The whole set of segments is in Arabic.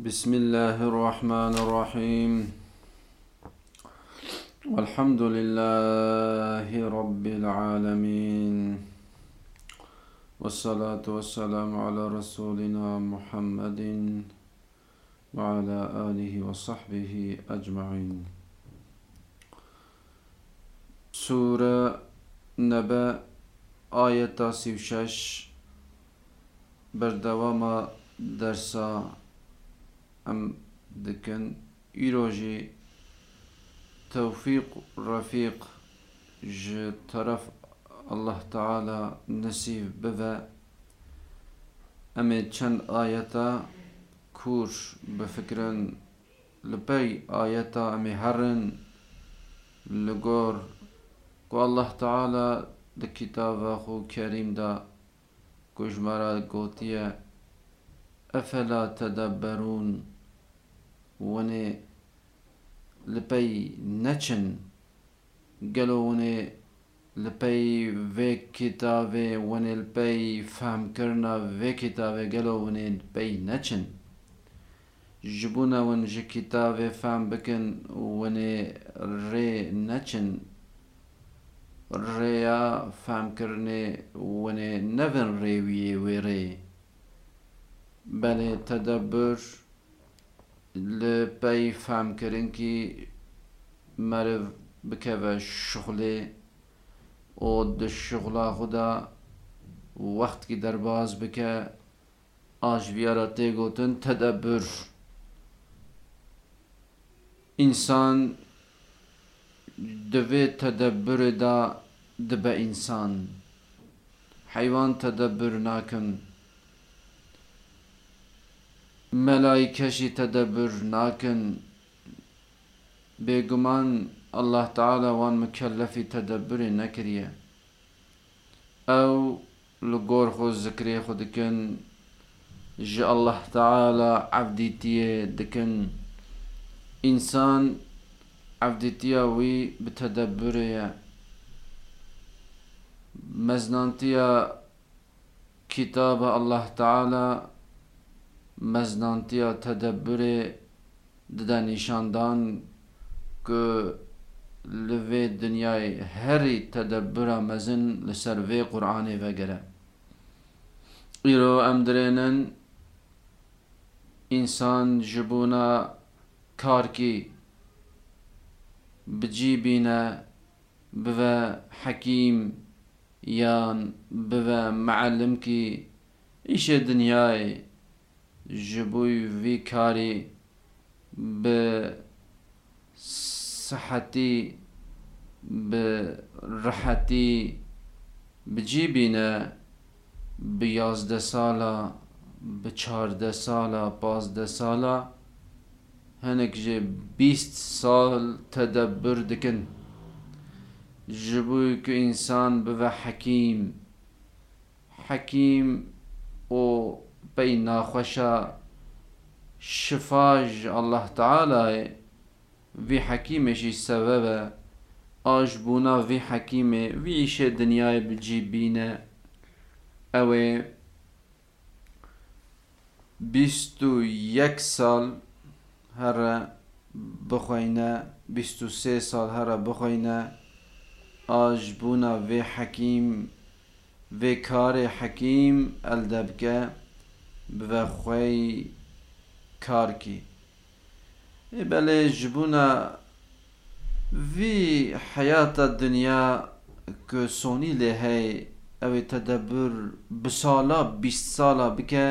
بسم الله الرحمن الرحيم. والحمد لله رب العالمين. والصلاة والسلام على رسولنا محمد وعلى آله وصحبه أجمعين. سورة نبأ آية شش. بردوام درسا أم دكن ایروژی توفيق رفيق ج طرف الله تعالى نسيف بذا أمي چند آياتا كور بفكرن. لبي آياتا أمي هرن. لغور. کو الله تعالى کتاب خو کریم دا. کجمرا گوتیه أفلا تدبرون. وني لبي نچن قالوا وني لپی وی کتابه ون لپی فهم کرنا وی کتابه گلو ون لپی نچن جبونا ون جه کتابه فهم بکن ون ری نچن ریا فهم کرنه ون نون ریویه وی ری بله تدبر لە پای فامکردنکی مرو بکەوە شغلێ ئۆ دە شغلا خوددا وەختکی دەرباز بکە ئاژویارە تێگوتن تەدەبر. ئینسان دەبێت تەدەبردا دبە ئینسان. حیوان تەدەبر ناکەن. ملائکشی تدبر ناکن بێگومان الله تعالى وان مكلفي تدبر نكريه أو لقور خو ذكري خو دكن جي الله تعالى عبديتيه دكن انسان عبديتيه وي بتدبريه مزنانتيه كتاب الله تعالى مزنانتیا تدبر دده نشاندان که لوی دنیای هری تدبر مزن لسر وی قرآن وگره ایرو امدرینن انسان جبونا کار کی بجی بینه بوه حکیم یان بوه معلم کی ایش دنیای جبوی وی کاری به صحتی به راحتی بجی بینه به یازده سالا به چارده سالا پازده سالا هنک جه سال تدبر دکن جبوی انسان به حکیم حکیم و بين ناخوشا شفاج الله تعالى في حكيمة سبب آج بونا في حكيمة في إيش الدنيا بجيبينا أو بيستو يك سال هر بخوينا بيستو سي سال هر بخوينا. آج بونا في حكيم في كار حكيم الدبكه بە خۆی کارکی بەلێ جبونا وی حیات دنیا کە سۆنی لێ 20 ئەوەی تەدەبر بساڵە بی ساڵە بکە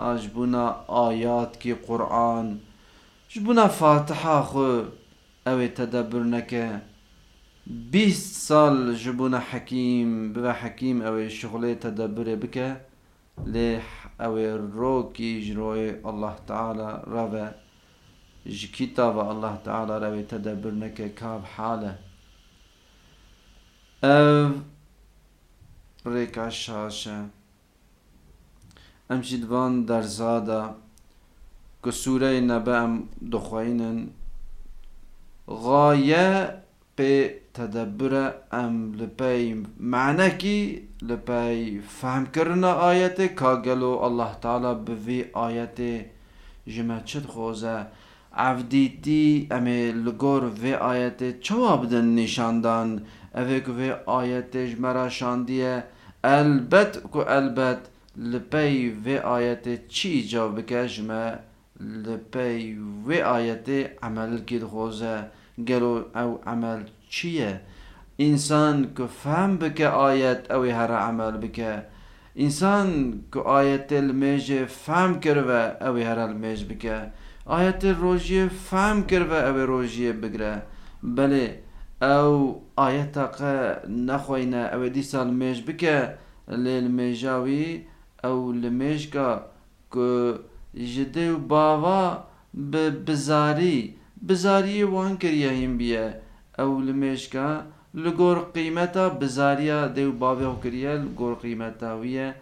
ئاژبوونە ئاياتکی قورآن ژبوونە فاتحا خو ئەوەی تدبر نکه. بی سال جبونا حکیم بە حکیم ئەوەی شغل تدبر بکه. hekîm ew ê şixulê tedebirê bike lê او روكي جروي الله تعالى رابع كتاب الله تعالى رابع تدبرنك كاب حاله او ريك الشاشة امشي دوان در زادا كسورة نبأ دخوين غاية به تدبر ام لپی معنی کی لپی فهم کرنا آیت کاگلو الله تعالی بوی آیت جمع چد خوزه. عفدیتی امی لگور وی آیت چوا بدن نشاندان؟ اوه که وی آیت جمرا شاندیه. البت کو البت لپی وی آیت چی جا بکشمه لپی وی آیت عمل کد خوزه. گلو او عمل چیه؟ انسان که فهم بکه آیت اوی هر عمل انسان که آیت الميج فهم کرده اوی هر الميج بکه. آیت روژی فهم کرده اوی روژی بگره. بله أو آیت قا نخوینه أو دیسا الميج بکه. للميجاوي أو الميج که که جده و باوا بزاری. بزاری وان کریه هم بیه. أو که لگور قیمتا بزاریا دیو باوی هو کریه لگور ویه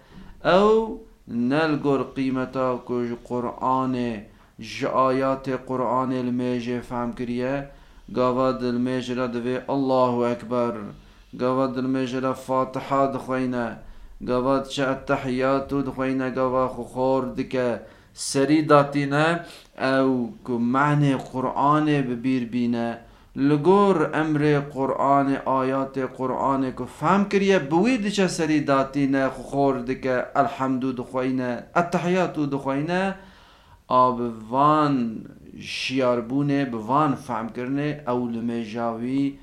أو نل گور قیمتا کج قرآن ج آیات قرآن الميجي فهم کریه قاواد الميجي را دوی الله اکبر قاواد الميجي را فاتحه دخوینه قاواد چه التحیاتو دخوینه قاوا خور دکه سری داتینه أو که معنی قرآن ببیر بینه لگور امر قرآن آیات قرآن کو فهم کریه بوی دچه سری داتی نه خور دکه الحمدو دخوینه التحیاتو دخوینه آب وان شیاربونه بوان فهم کرنه او لمجاوی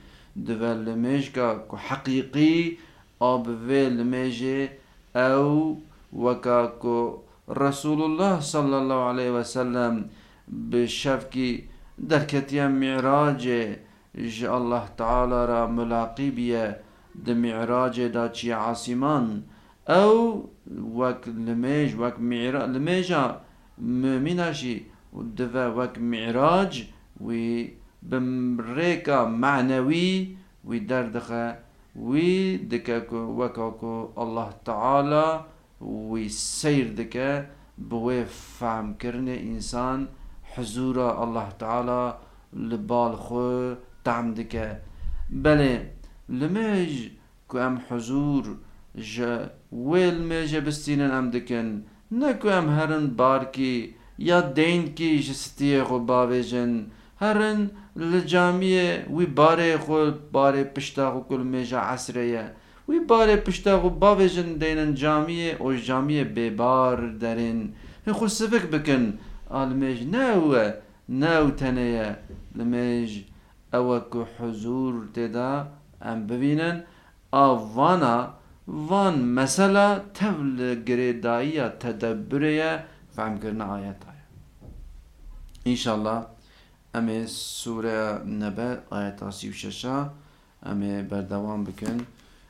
دو لمج که حقیقی آب وی لمجه او وکا کو رسول الله صلی الله علیه وسلم بشفکی دركتيا معراج ج الله تعالى را ملاقي بيه د معراج دا چي عاصمان أو وك لميج وك معراج لميجا مؤمناشي ودفا وك معراج وي بمريكا معنوي وي دردخه وي دكا وكاكو الله تعالى وي سير دكا بوي فهم كرني انسان حضور الله تعالى لبال خو تعم دكه بله لمج كو ام حضور جا ويل ميجا بستينن ام دكن نكو ام هرن باركي يا دين كي جستيه خو باوجن هرن لجامية وي باري خو باري پشتا خو كل ميجا عسرية. وي باري پشتا خو باوجن دينن جامية أو جامية ببار درين. خو سفك بكن الميج ناو ناو تنيا او کو حضور ددا ام ببینن آوانا وان مثلا تبل گریدائی تدبری فهم کرنا آیت آیا ئاەتایە امی سوره نبه آیت آسیب ششا امی بردوان بکن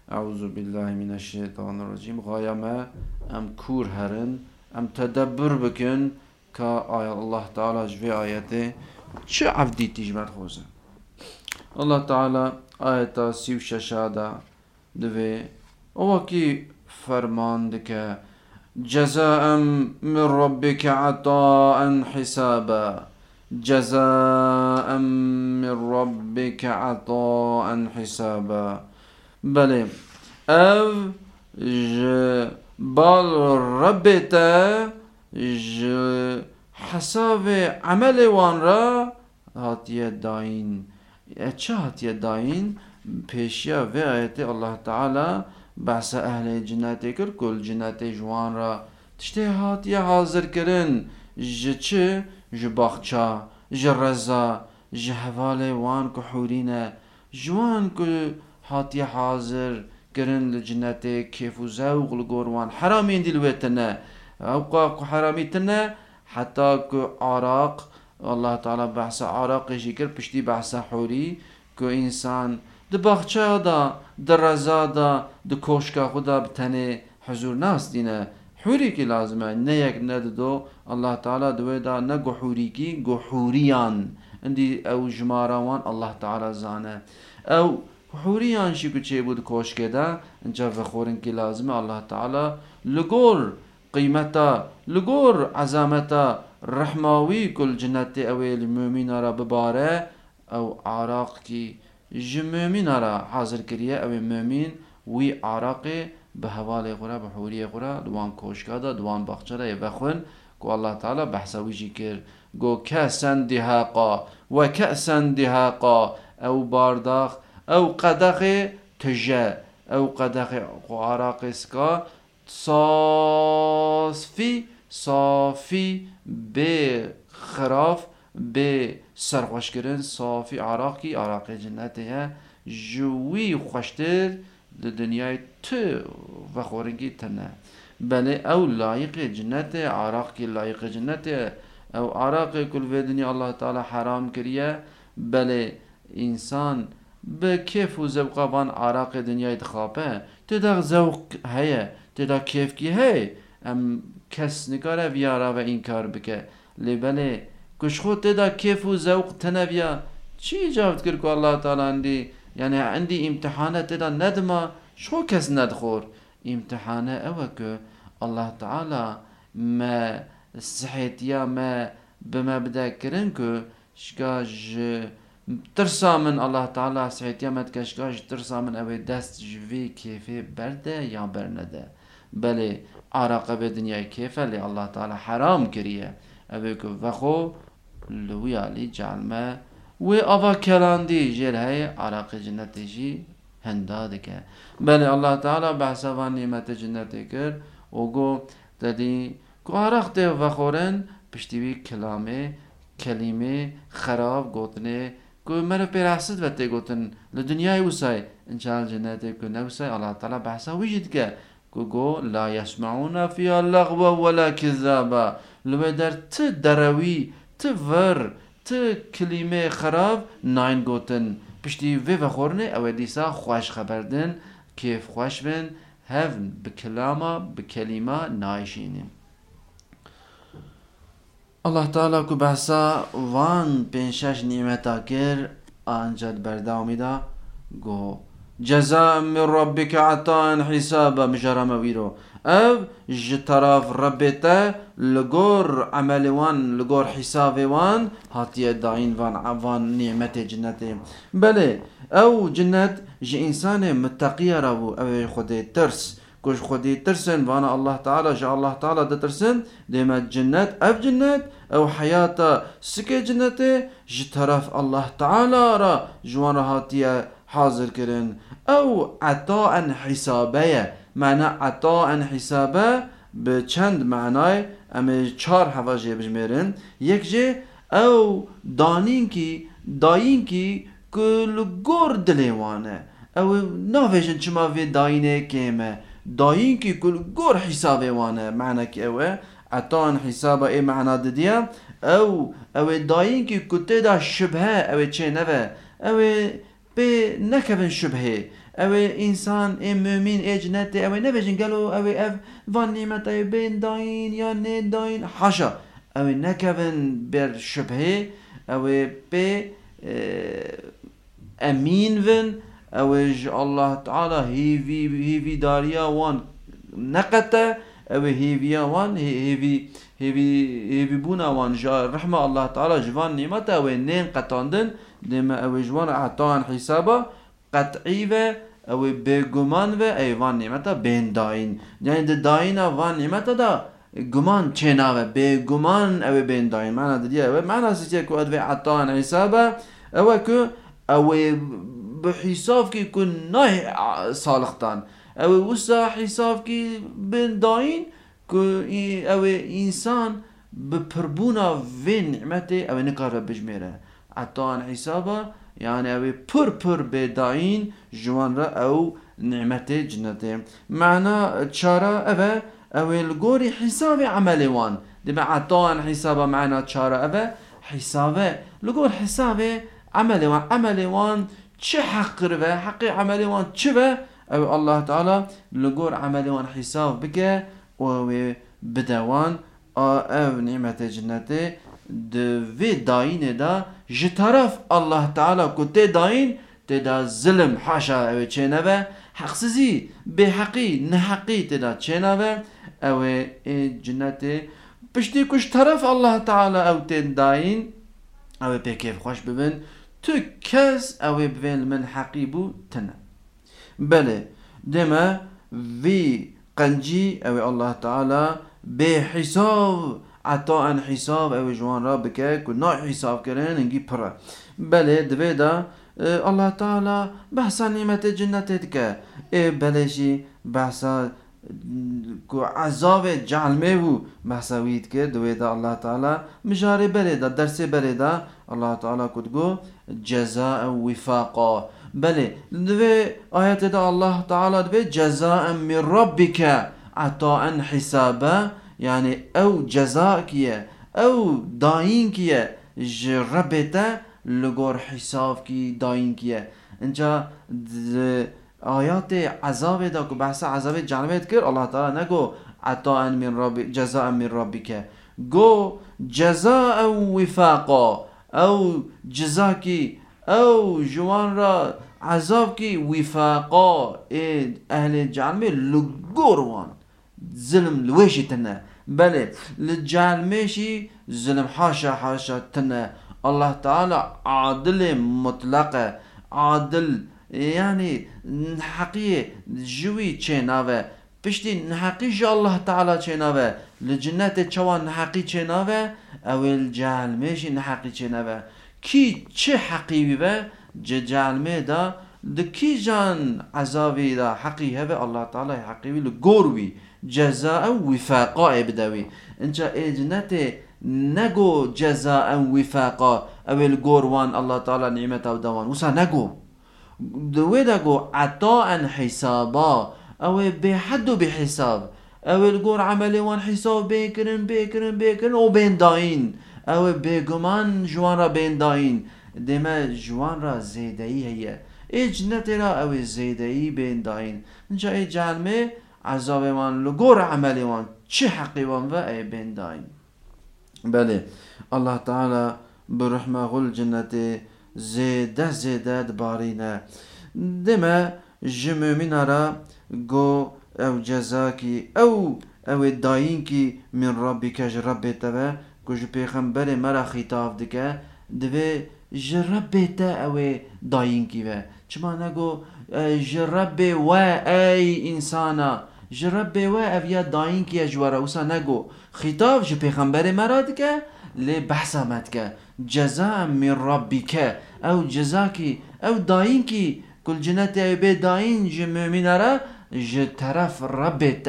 اعوذ بالله من الشیطان الرجیم غایەمە ام کور هرن ام تدبر بکن که آیا الله تعالی جوی آیت چه عەفدی تیژمەت خوزن الله تعالى آية سيو ششادا دوي. وكي فرمان دك. جزاء من ربك عطاء حسابا. جزاء من ربك عطاء حسابا. بلي أو ج بال ربته ج حساب عمل وان را هاتیه داین چه هاتیه داین پیشیا و آیت الله تعالی بحث أهل جنت کر کل جنت جوان را تشتی هاتیه حاضر کرن ج چه ج باخچا ج رزا ج حوال وان که حورینه جوان که هاتیه حاضر کرن لجنت کیف و زوق لگوروان حرامین دلویتنه أو حرامي تنا حتى كو عراق الله تعالى بحث عراق شكر بشتي بحث حوري كو إنسان ده باخچه دا ده رزا دا ده کوشکا خدا بتنه حضور ناس دینه حوری کی لازمه نه یک نه دو. الله تعالی دوی دا نه گحوری کی گحوریان اندی او جماراوان الله تعالی زانه. او حوریان شی کو چه بود کوشکه دا انجا فخورن کی لازمه الله تعالی لگور قيمتا لغور عزامتا رحماوي كل جنتي اوي المؤمن را بباره أو عراق كي جمؤمن را حاضر كريه أو مؤمن وي عراقي به حواله غرا به حوريه غرا دوان کوشکا دا دوان باخچه را بخون كو الله تعالى ويجي كر جو كأسا دهاقا وكأسا دهاقا أو بارداخ أو قدخ تجا أو قدخ عراق صافي بخراف بسرخوش كرن صافي عراقي عراقي جنته جوي خوشتر لدنياي تو وخورنگي تنه بله أو لايق جنته عراقي لايق جنته أو عراقي كل في دنيا الله تعالى حرام كريه بله انسان به کیف و ذوق وان عراق دنیای دخابه تدا ذوق هيا تدا کیف کی هی؟ ام کس نکاره ویارا و این کار بکه لبله کش خود تدا کیف و ذوق تنویا چی جاوت کرد که الله تعالی عندي يعني عندي امتحانات تدا ندما شو كس ندخور امتحانه اوكو الله تعالى ما صحيت ما بما بدا كرنكو شكاج ترسا من الله تعالى سعيد يامت كشكاش ترسا من اوي دست جوي كيفي برده يا برنده بله عرق به دنیای کیفه لی الله تعالی حرام کریه. اوه که وخو لوی علی جعلمه و آوا کلاندی جره عراق جنتی جی هنداده که بله الله تعالی به و نعمت جنتی کر او گو دادی که عراق ده وخورن پشتیوی کلامه کلمه خراب گوتنه که مر پیرحسد و تی گوتن لدنیای وسای انشاءال جنتی که نوسای. الله تعالی بحثا ویجید که گو لا یسمعون فی اللغو ولا کذابا. لو در ت دروی ت ور ت کلمه خراب ناین گوتن. پشتی وی و خورنه او دیسا خوش خبردن کیف خوش بن هف بکلاما بکلیما نایشینی الله تعالی کو بحثا وان پنشش نیمتا کر آنجاد بردامی دا گو جزاء من ربك عطاء حسابا مجرم ويرو. أو جطرف ربتا لغور عمل وان لغور حساب وان هاتي داين وان وان نعمت جنت. بله أو جنت جي إنسان متقي رابو أو خود ترس. كوش خودي ترسن وأنا الله تعالى جاء الله تعالى ترسن ديما جنات اف جنات أو حياتا سكي جنته جترف الله تعالى را جوانا هاتيا حاضر كرن. او عطاعا حسابه معنی عطاعا حسابه به چند معنای امه چار هوا جه بجمیرن یک جه او دانین کی داین کی کل گور دلیوانه او نویجن چما وی داینه کیمه داین کی کل گور حسابه وانه معنی که اوه عطاعا حسابه ای معنا ددیه او او داین کی کته دا شبهه او چه نوه او بي نكبن شبهه أو انسان اي مؤمن اي جنت أو نفجن قالوا أو اف فان نعمت بين داين يا نه داين حاشا أو نكفن بر شبهه أو بي امين فن اوج الله تعالى هيفي هيفي داريا وان نقطة أو هيفيا وان هيفي هيفي هيفي بونا وان جا رحمة الله تعالى جوان نعمته أو نين قطاندن دم أو جوان اعطان حسابه قطعی و او به گمان و ایوان نعمت بین داین. یعنی ده داین وان نعمت دا گمان چنا و به گمان او بین داین. معنا دیگه او معنا سیچه که ادوی عطان حسابه او که او به حساب که کن نه صالحتان او وسا حساب که بین داین که او انسان به پربونا و نعمت او نکار بجمیره. عطان حسابه يعني أو پر پر بداين جوان را أو نعمته جنته. معنى تشارة أو أو الغوري حساب عملي وان. دي عطان حسابه معنى تشارة أو حسابه. لغور حسابه عملي وان. عملي وان چه حق و حق عملی وان چه أو الله تعالی لگور عملی وان حساب بکه و بدوان أو نعمت جنته. دوی داین دا جطرف الله تعالی کته داین تدا ظلم حاشا او چه نوه حقسزی به حقی نه حقی تدا چه نوه او جنته پشتی کش طرف الله تعالی او تن داین او به کیف خوش ببین تو کس اوی بویل من حقیبو تنه بله دما وی قنجي أو الله تعالى بحساب عطا أن حساب أو جوان را بکه که نا حساب انگی پره بله دوی دا الله تعالى بحثا نعمة جنة که ای بلشی بحثا کو عذاب جعلمه و بحثا وید که دوی دا الله تعالى مجاري بره دا درس بره دا. الله تعالى گو جزاء وفاقا. بله دوی آیت دا الله تعالى دوی جزاء من ربك. عطاء حسابا يعني أو جزاء كيه أو داين كيه ربته لگور حساب کی داین کیه اینجا آیات عذاب دا که بحث عذاب جانبت کرد الله تعالی نگو عطا من ربی جزاء من که گو جزاء وفاقا أو جزا کی أو جوان را عذاب کی وفاقا أهل جانب لگور وان ظلم لویشی تنه بله لجالمشي ظلم حاشا حاشا تنه الله تعالى عادل مطلق عادل يعني حقيقي جوي چناوه پشتی نحقی جا الله تعالی چناوه لجنت چوان نحقی چناوه اول جهلمه نحقی چناوه کی چه حقیبی به جهلمه دا دکی جان عذابی دا حقی هبة الله تعالی حقیبی لگوروی جزاء وفاقا بدوی إنجا جنت نگو جزاء وفاقا. أو الگوروان الله تعالى نعمت أو دوان. وسا نگو دوی دگو عطاء حسابا. أو بحد بحساب. أو الگور عملی وان حساب بيكرن بيكرن بيكرن أو بين داين. أو بگمان جوان را بين داين. دما جوان را زیدهی هي ایج نترا أو زیدهی بين داين. إنجا ای جالمه عذابمان لگور عملمان چه حقی وان و ای بندایم بله الله تعالی برحمه غل جنت زیده زیده دبارینه دمه جمومین را گو او جزا کی او او داین کی من ربی کج رب تبه گوش پیغمبر مرا خطاب دکه. دوی جرب تا او داین کی و. چما نگو جرب و ای انسانه جربه و او یا داينكي اجوارا وسا نگو خطاب جو پیغمبر مرا دکه لی بحث آمد که جزا من ربک او جزا کی او داین کی کل جنت او به داین جو مؤمن را جو طرف ربت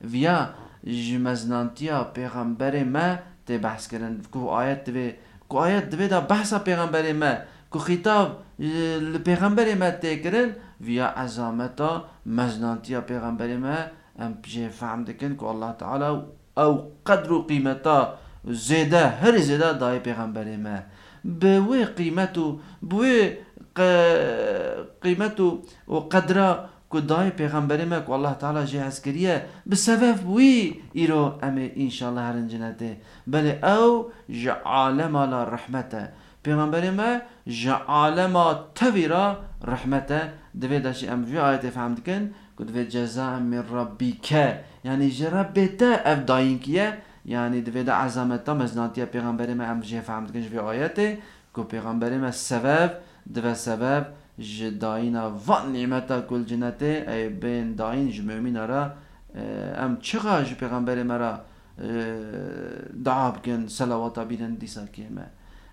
ویا جو مزنانتیا پیغمبر ما تی بحث کردن کو آیت دوی کو آیت دوی دا بحث پیغمبر ما کو خطاب پیغمبر ما تی کردن ویا عظامتا مزنانتیا پیغمبر ما أم بجي فهم دكن كو الله تعالى أو قدر و قیمتا زیده هر زیده دای پیغمبر ما. به وی قیمتو به قیمتو و قدره که دای پیغمبر ما که الله تعالی جه کریه به سبب وی ایرو امه انشالله هر جنته بله أو جعالم لا رحمته. پیغمبر ما جعالم تویرا رحمته. دوی داشتی أم وی آیت فهم دکن که دوی جزاء من که يعني جربته اف داينكيه يعني دفيدا عزمتا مزناتيا پیغمبر ما ام جه فهمت کنج في آياته كو پیغمبر ما سبب دفا سبب جداينا وان نعمتا كل جنته اي بين داين جمؤمن را ام چقا جو پیغمبر ما را دعا بكن صلوات بينن ديسا كيما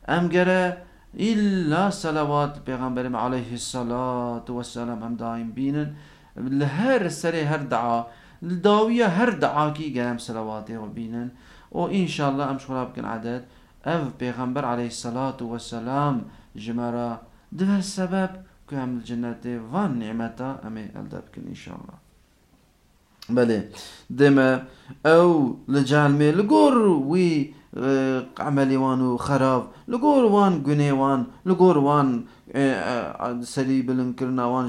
ام گره إلا صلوات پیغمبر ما عليه الصلاة والسلام ام دايم بينن. لهر سري هر دعا داوية هر دعاكي قام صلواتي وبينن وإن شاء الله أمش خلاب كن عدد أف بيغمبر عليه الصلاة والسلام جمرة ده السبب كام الجنة وان نعمتا أمي ألدبكن إن شاء الله بله دما أو لجالمي لقور وي عملي وان خراب لقور وان قني وان لقور وان سري بلنكرنا وان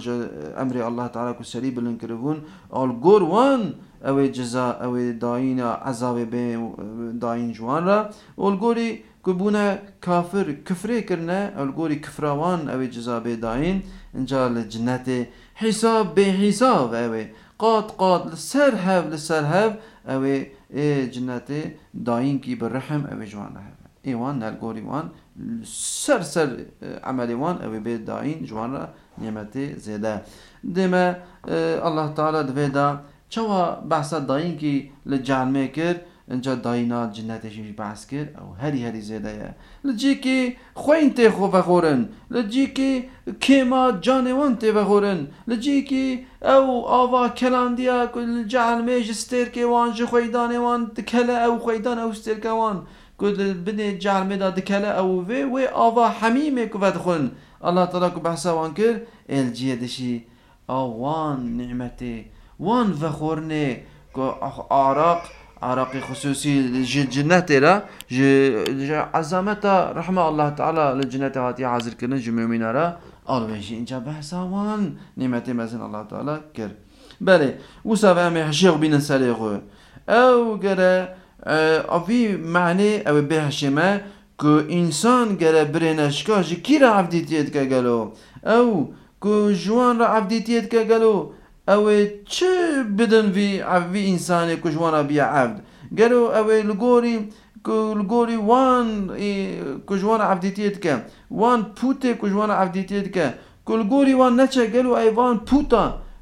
امري الله تعالى كو سري بلنكرون القور وان أو جزاء أو داين عذاب به داين جوان را. والقوري كبونا كافر كفري كرنا القوري كفروان أو جزاء به داين انجا لجنة حساب به حساب أو قاد قاد لسر هاف لسر هاف أو جنة داين كي بالرحم أو جوان هاف إيوان نالقوري وان سر سر عملي وان أو بيت داين جوان را نعمتي زيادة دما الله تعالى دفيدا چوا بحثا داين كي لجعل ميكر انجا داينا جنتش بحث كر. أو هري هري زيادة يا. لجيكي خوين تي خو فخورن لجيكي كيما جانوان تي فخورن لجيكي أو آوا كلانديا كل جعل ميج ستير كي وان جي خويدان وان دكلا أو خويدان أو ستير كوان. كل بني جعل ميدا دكلا أو في وي آوا حميمة كو فدخون الله تعالى كو بحثا وان كر الجيه دشي. اوان نعمتي. وان كو عراق عراقي خصوصي جنة را عزامتا رحمة الله تعالى للجنة هاتي حاضر كرن. جمع را بيجي إنجا بحثا وان. نعمتي مزن الله تعالى كر. بله وسا فهمي حشيق بين ساليغو أو گره اوی معنی أو بحشمه که انسان گره برنشکا جی کی را گلو أو که جوان را گلو أو چه بدن وی وی انسان که جوان بیا عبد گلو أو لگوری لگوری وان که جوان عبدیتیت که وان پوته که جوان عبدیتیت که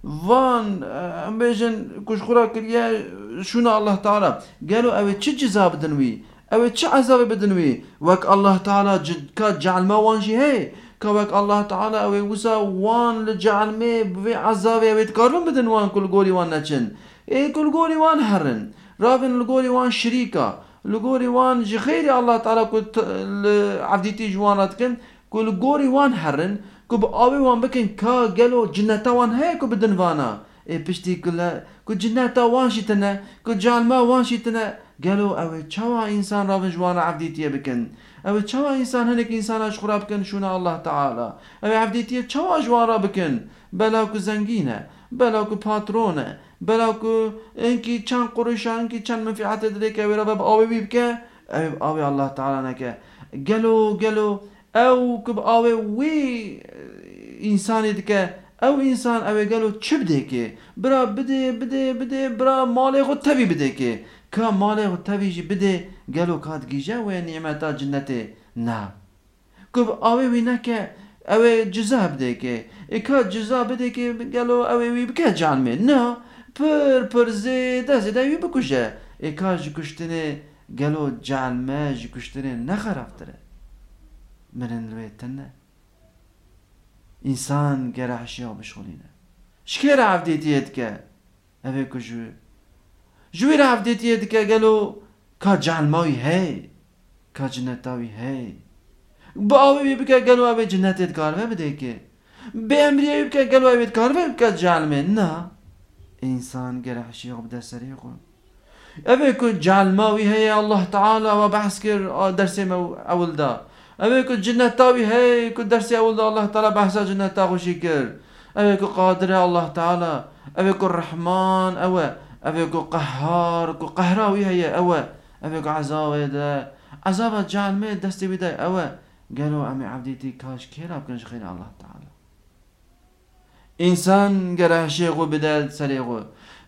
لگوری ای وان ام بيجن كش خورا كريا شونا الله تعالى قالوا اوي تش جزا بدنوي اوي تش عذاب بدنوي وك الله تعالى كا جعل ما وان شي هي كوك الله تعالى اوي وسا وان لجعل مي بي عذاب اوي تكرم بدن وان كل قولي وان نچن اي كل قولي وان هرن رابن القولي وان شريكا لقوري وان جي خيري الله تعالى كنت عبديتي جواناتكن كل قوري وان هرن به آوی وان بکن کا گلو جنتا وان هی کو بدن وأنا ای پشتی کلا کو جنتا وان شیتنه کو جالما وان شیتنه. گلو أو چوا انسان را جوانا عبدیتیه بکن. أو چوا انسان هنک انسان اش خراب بکن شونا الله تعالی. أو عبدیتیه چوا جوانا بکن. بلا کو زنگینه بلا کو پاترونه بلا کو انکی چند قرش انکی چند منفعت دده که ویرا باب آوی بکه. أو آوی الله تعالی نکه. گلو گلو ئەو ئاوێ وێ ئینسانی دکە ئەو ئینسان ئەوێ گەل و چ بدێکێ برا بدێ بدێ بدێ برا ماڵێ خۆ تەوی بدێکێ کە ماڵێ و تەویژی بدێ گەل و کاتگیژە وێ نیێمەتا جنەتێ نا گوب ئاوێ وی نەکە ئەوێ جزا بدێکێ ئیکا جزا بدێکێ گەل و ئەوێ وی بکە جانمێ نا پر پر زێدە زێداوی بکوژە ئێکا ji کوشتنێ گەل و جانمە ji کوشتنێ نەخەرافترە رويتنا إنسان جرى عشيا بشغلنا شكير عبديت يدك؟ أبيكو جو جوير عبديت يدك؟ قالوا كا جعل ماوي هاي كا جنتاوي هاي. بآوي بك؟ قالوا أبي جنت يدكار بديك. بأمري بك؟ قالوا أبي يدكار بك جعل من نا إنسان جرى عشيا بدا سريقو أبيكو جعل ماوي هاي الله تعالى وبحث كر درسي أول ده اوه که جنت تاوی هی که درسی اول الله تعالی بحثا جنت تاغوشی کرد اوه که قادر الله تعالی اوه که رحمان اوه اوه که قهار که قهراوی هی اوه اوه که عذاب ده عذاب جعل می دستی بیده اوه قالوا امي عبديتي كاش كيرا بكنش خير الله تعالى انسان گره شيغو بدل سريغو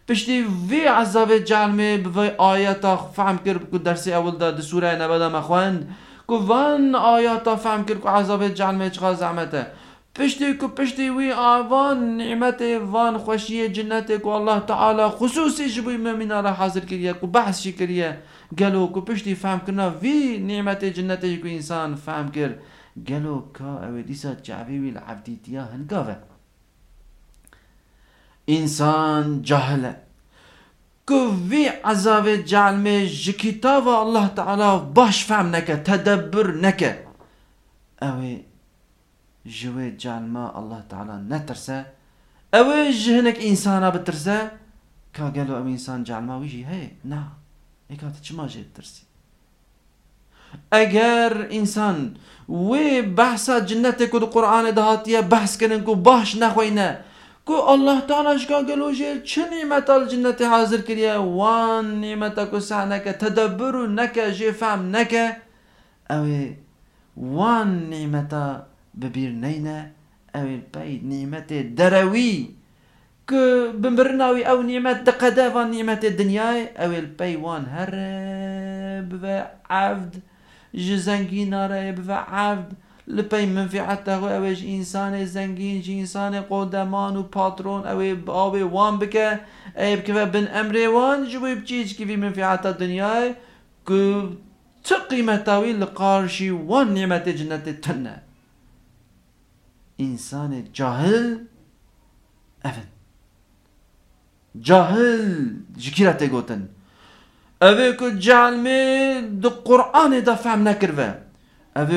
پشتی وی عذاب جعل می بوی آیتا فهم کرد که درسی اول ده سوره نبدا مخواند وان آیاتا فهم کرد که عذاب جهنم چقدر زحمته. پشتی که پشتی وی آوان نعمت وان خوشی جنت که الله تعالی خصوصی جبوی مؤمنا را حاضر کریه که بحث شی کریه؟ گلو که پشتی فهم کرنا وی نعمت جنت که انسان فهم کرد. گلو که او دیسا جعبی وی العبدیتیا هنگاوه. انسان جهله في عذاب جعل مي كتاب الله تعالى باش فهم نكا تدبر نكا. اوي جوي جعل ما الله تعالى نترسى اوي جهنك انسانا بترسى كا قالوا ام انسان جعل ما ويجي هي نا اي كانت ما جيت ترسي اگر انسان وي بحثا جنتك القرآن دهاتيا بحث كننكو باش نخوينه کو الله تعالی شکا گلوجه چه نعمت الجنت حاضر کریه وان نعمت کو سع نکه تدبر نکه جه فهم نکه أو وان نعمت ببیر نینه أو بید نعمت دروی که بمرناوی أو نعمت دقده وان نعمت دنیای أو البی وان هر بو عبد جزنگی ناره بو عبد لپی منفعت أو اوش انسان زنگین جی انسان قدمان و پاترون أو آب وان بکه اي بكفا بن امري وان جبو بچيج كيفي من فيعات الدنيا كو تقيمة تاويل لقارشي وان نعمة جنة تنه انسان جاهل افن جاهل جكيرا تيغوتن اوه كو جعل مي دو قرآن دا فهم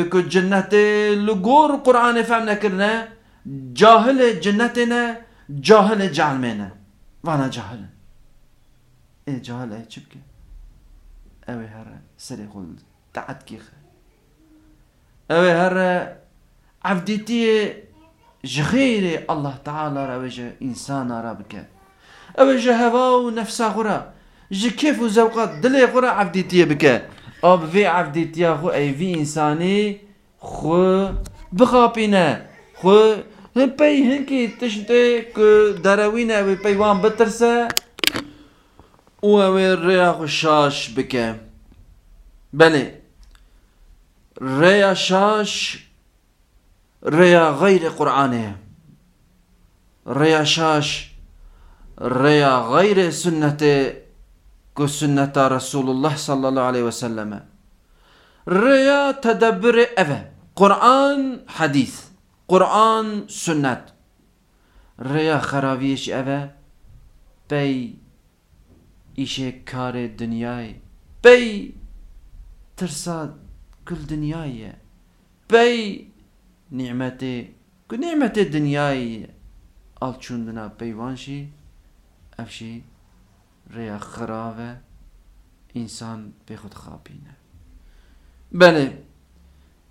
كو جنة لغور قرآن فهم نكرنه جاهل جنتنا جاهل جعل مينا وأنا جاهل. إيه جاهل إيه چبك اوه هر سري خل تعد كيخ. اوه هر عبديتي جغير الله تعالى روجه إنسان ربك اوه هوا ونفسه غرا جي كيف وزوقات دلي غرا عبديتي بك. أو في عبديتي خو اي في انساني خو بخابينه خو پی هنکی تشته که دروینه و پیوان بترسه. و اوی ریا خوشاش بکه. بله. ریا شاش ریا غیر قرآنه. ریا شاش ریا غير سنة كسنة رسول الله صلى الله عليه وسلم ريا تدبر أفا قرآن حديث قرآن سنت ریا خرابیش اوه بی ایشه کار دنیای بی ترساد كل دنياي بي نعمتي كل نعمة دنياي الچوندنا ريا خرابه إنسان بخود خابينة. بله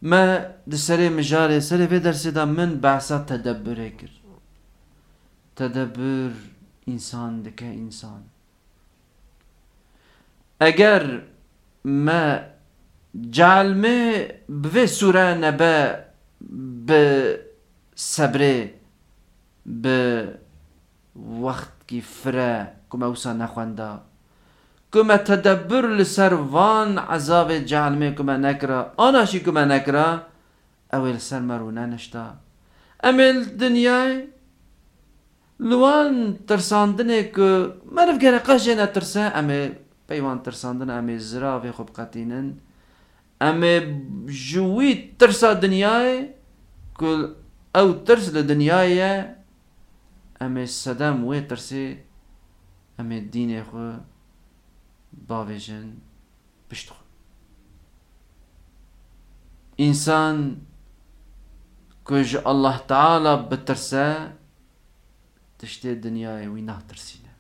ما دسري مجاري سري في درسي دا من بحثا تدبر كر. تدبر إنسان دكه إنسان. اگر ما جعل me بفي سورة نبا بصبري بوقت كي فرا كما وسا نخوندا كما تدبر لسروان عذاب جعل مي كما نكرا. أنا شي كما نكرا. اول سر مرونا نشتا. امل الدنيا لوان ترساندنه که مرف گره قشنه ترسه امه پیوان ترساندن امه زراوی خوب قطینن امه جوی ترسا دنیای که أو ترس لدنیای امه صدم وی ترسه امه دین خو باوێژن پشت ئینسان کوژ الله تعالى بترسە تشتێ دنیای وی ناترسینە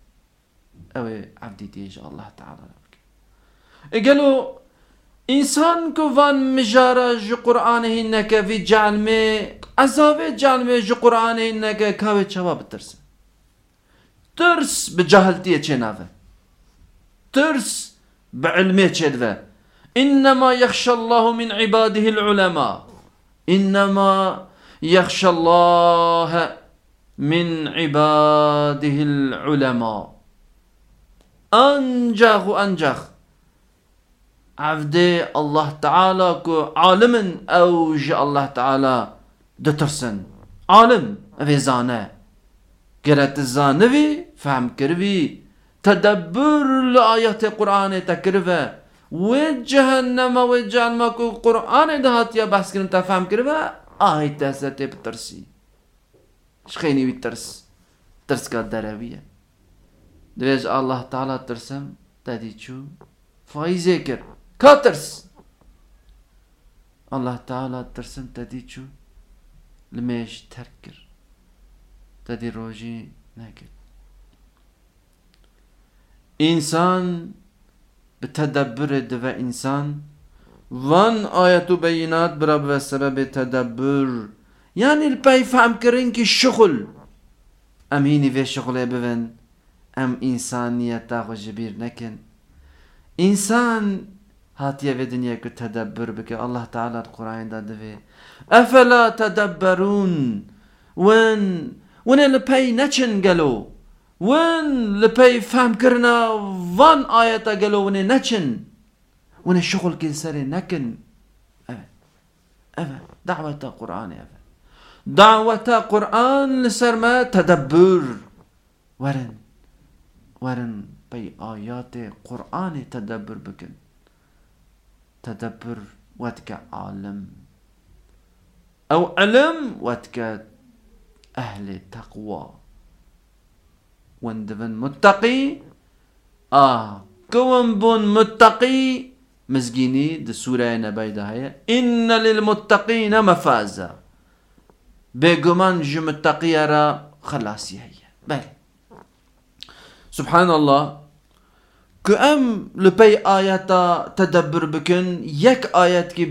ئەوێ عبدی تێژ الله تعالى. بکە ئەگەلو ئینسان کوڤان مژارە ژ قورآانهی نەکە وی جانمێ ئەزاوێ جانمێ ژ قورآانهی نەکە کاوێ چاوا بترسە ترس بجاهلتیە چێ ناوە ترس بعلمه كذا إنما يخشى الله من عباده العلماء. إنما يخشى الله من عباده العلماء. أنجخ أنجخ. عبد الله تعالى كو عالم أوج الله تعالى دترسن. عالم في زانه. قرأت الزانوي فهم كربي تدبر لآيات القرآن تكرفه وجهنم وجهنم كو قرآن دهات يا بحث كن تفهم كرفه آهي تهسته بترسي شخيني بترس ترس. كا دروية دويج الله تعالى ترسم. تدي شو فايزه كر كا ترس؟ الله تعالى ترسم. تدي شو لميش تركر تدي روجي نكت İnsan بتدبر دو انسان. وان آیت و بینات برا به سبب تدبر. یعنی پی فهم کرین که شغل. ام هینی به شغل ببن ام انسانیت تا خوش بیر انسان حتیه به دنیا که تدبر بکه. الله تعالی قرآن داده و افلا تدبرون. ون. ون پی نچن گلو. وين لبي فهم كرنا وان آية قالوا وني نچن وني شغل كل سري نكن أبا أبا دعوة قرآن أبا دعوة قرآن لسر ما تدبر ورن ورن بي آيات قرآن تدبر بكن تدبر وتك عالم. أو علم وتك أهل تقوى وندبن متقي آه كون بون متقي مزجيني د سورة نبايدة هي إن للمتقين مفازا. جو متقي را خلاصي هي بل۔ سبحان الله كأم لبي آياتا تدبر بكن يك آيات كي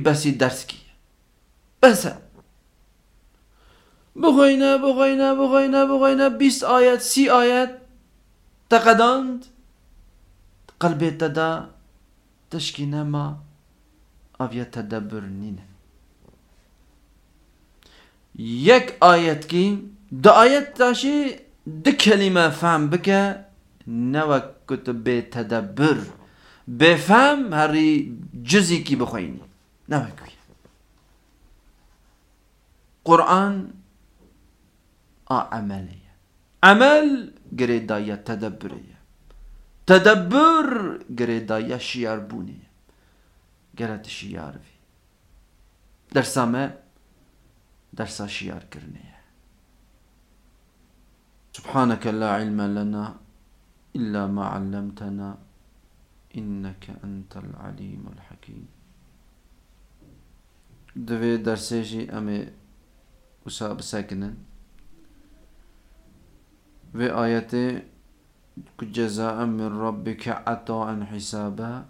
بخوای نه بخوای نه بخوای نه بخوای نه 20 آیت سی آیت تقداند قلب تدا تشکی نما او تدبر نینه یک آیت کی؟ دا آیت تاشی د کلمه فهم بکه نو کتب تدبر بفهم هری جزی کی بخوینی نو قرآن آه عملية. عمل؟ قريداية تدبرية. تدبر قريداية شيار بوني قرأت شيار في. درسا ما درسا شيار كرنية. سبحانك لا علم لنا إلا ما علمتنا إنك أنت العليم الحكيم. دوي درسيجي أمي ساكنن في آية جزاء من ربك عطاء حسابا.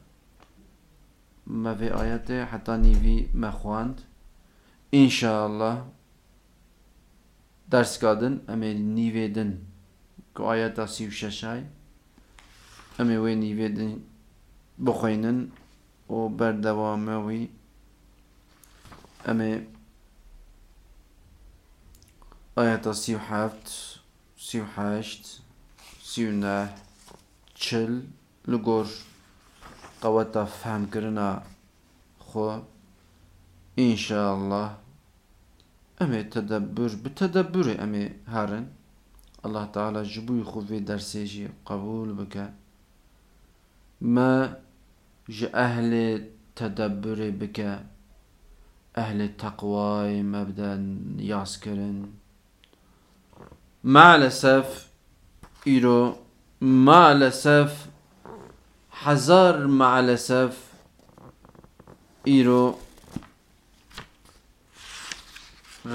ما في آية؟ حتى نيفي مخواند إن شاء الله درس كادن أمي نيفيدن كو آية سيو ششاي أمي وي نيفيدن بخوينن. و بردواموي أمي آية سيو حفت سی و هشت سی و نه چل لگور قوتا فهم کرنا خو الله امي تدبر بتدبر امي هارن. الله تعالى جبوي خو في درسيجي قبول بك ما أهل تدبر بك أهل تقوى مبدأ ياسكرن maalesef îro maalesef hezar maalesef îro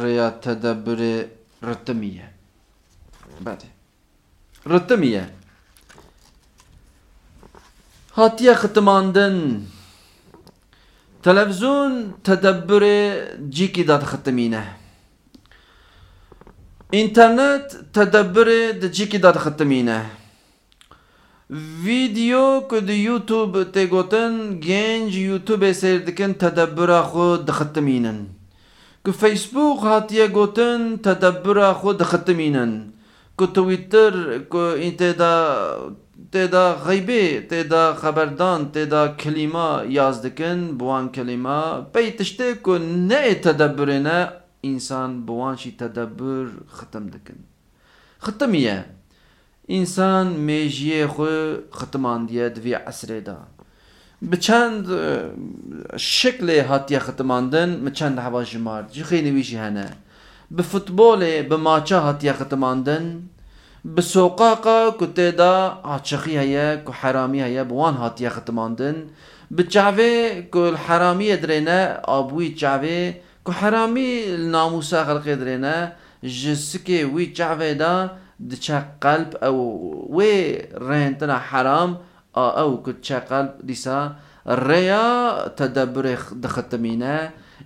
rêya tedebburê ritimiye bedê ritimiye hatiye xitimandin televizyon tedebburê İnternet Internet tedebbürê dicikî dadixetimîne. Vîdeo ku di YouTube tê gotin genc YouTubeê sêr dikin tedebbüra xwe dixitimînin. Ku Facebook hatiye gotin tedebbüra xwe dixitimînin. Ku Twitter ku têda têda xeybê, têda xeberdan, têda kelîma yaz dikin, bu an kelîma pey ku ne tedebbürê ne insan بوانشي تدبر ختم دكن ختمية انسان ميجيه خو ختمان ديه دوی عصره دا. بچند شکل هاتیه ختماندن مچند هوا جمار. جی خیلی ویشی هنه. به فوتبول به ماچا هاتیه ختماندن. به سوقاقا کته دا آچخی هیا که حرامی هیا بوان هاتیه ختماندن. به چاوه که الحرامی درینه آبوی چاوه Ku heramî namusa xelqê dirêne ji sikê wî çavê da diçe qelb ew wê rêntina heram a ew ku çe qelb dîsa rêya tedebirê dixetimîne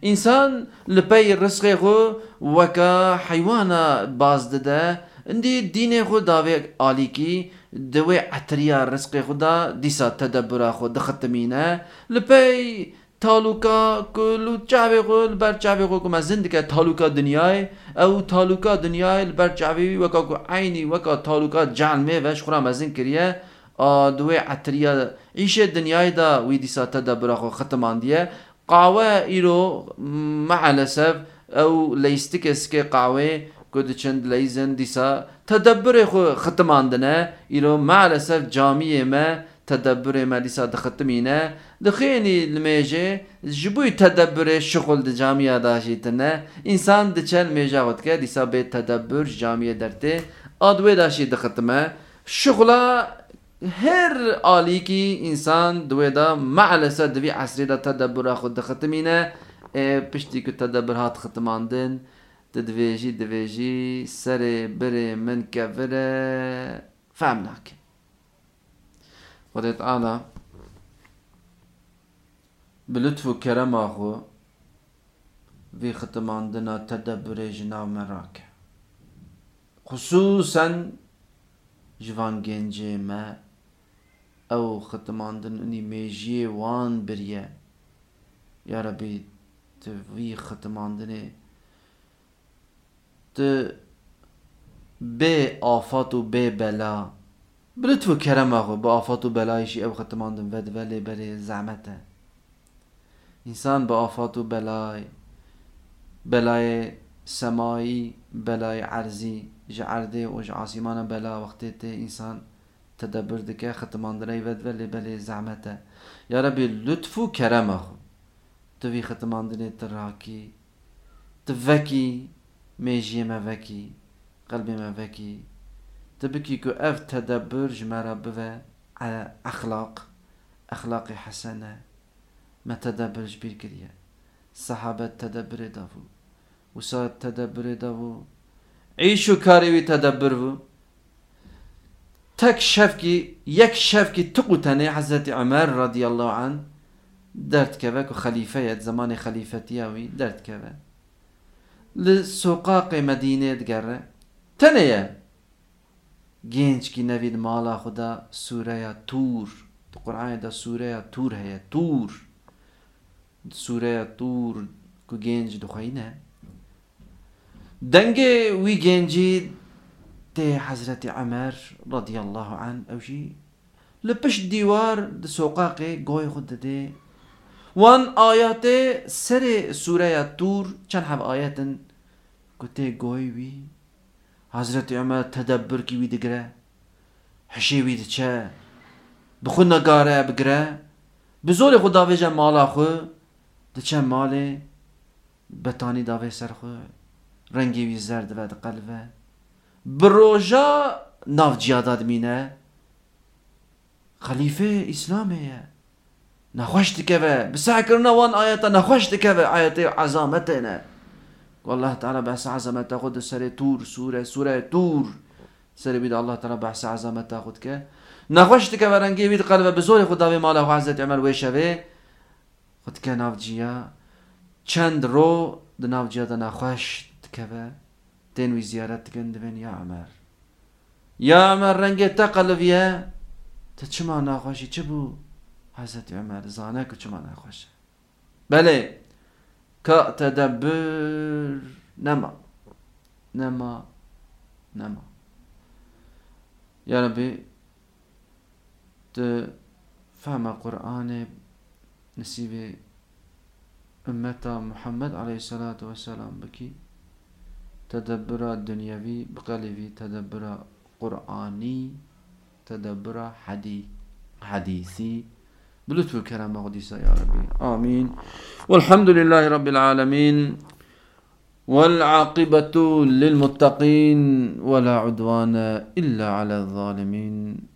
انسان لپی رزق خو وکا حیوانا باز دده. اندی دین خو داوی آلی کی دوی عطریا رزق خدا دیسا تدبرا خو دختمینه. لپی تالوکا کلو چاوی قول بر چاوی قول که زند که تالوکا دنیای او تالوکا دنیای بر چاوی وکا کو عینی وکا تالوکا جعل وش خورا مزن کریه دوی عطریه ایش دنیای دا وی دیسا تدا براخو ختمان دیه قاوه ایرو مع الاسف او لیستک اسکه قاوه كود چند ليزن ديسا تدبر خو ختماندنه إلو مالسف جامعه ما تدبر ما ديسا دختمينه دخيني الميجي جبوي تدبر شغل د جامعة داشيتنه إنسان دچل ميجا وتك ديسا بي تدبر جامعة درته. ادوي داشي دختمه شغلا هر کی انسان دوی دا معلسه دوی عصری دا تدبر خود دختمینه پشتی که تدبر هات ختماندن تدویجی دویجی سر بره من كفره فهم ناكن خدای تعالى بلطف و کرم آخو في ختماندنا تدبر جناو مراك خصوصا جوان گنجه ما او ختماندن اني ميجي وان بريه يا ربي تفي ختماندنه به آفات و به بلا بلطف و کرم آقا با آفات و بلایشی او ختماندن ود ولی بری زعمته انسان با آفات و بلای بلای سمایی بلای عرضی جعرده و جعاسیمان بلا. وقتی ته انسان تدبر دکه ختماندنه ود ولی بری زعمته یا ربی لطف و کرم آقا توی ختماندنه تراکی تفکی ميجي مفكي قلبي مفكي تبكي كو اف تدبر جمرة بفا اخلاق. اخلاقي حسنة. ما تدبر جبير كريا صحابة تدبر دافو وصاد تدبر دافو عيشو كاريوي تدبر تك شفكي يك شفكي تقوتني حضرت عمر رضي الله عنه. درت كذا خليفة زمان خليفتي درت كذا لسوقاق مدينة دقرة تنيا جينش كي نفيد مالا خدا سورة تور. القرآن دا سورة تور هي تور. سوره طور کو گنج نه دنگ وی گنجی ته حضرت عمر رضی الله عنه اوشی لپش دیوار د سوقاقه گوی خود ده وان آیات سر سوره طور چند هم آیتن کته گوی وی حضرت عمر تدبر کی وی دگره حشی وی دچه بخو نگاره بگره بزور خدا ویجه مالا خو د چه مال بتانی داوی سرخو رنگی وی زرد و قلبه بروجا ناف جیاداد مینه خلیفه اسلامیه نخوش و بسع کردن وان آیتا نخوش و آیت عظامته نه والله تعالی سعی عظمت خود سر تور سوره سوره تور. سر بید الله تعالی سعی عظمت خود که نخوش و رنگی بید قلبه بزور خدا به مال حضرت عمر وی شوه خود که نافجیا چند رو د نافجیا د نخوشت که تین وی زیارت کن دبین یا عمر یا عمر رنگ تا قلبیه تا چما نخوشی چه بو حضرت عمر زانه که چما نخوشه بله كتدبر نما نما نما يا ربي فهم قرآن نسيب أمة محمد عليه الصلاة والسلام بكي تدبر الدنيوي بقلبي تدبر قرآني تدبر حديث حديثي. بلطف الكرم وقديسة يا ربي. آمين. والحمد لله رب العالمين والعاقبة للمتقين ولا عدوان إلا على الظالمين.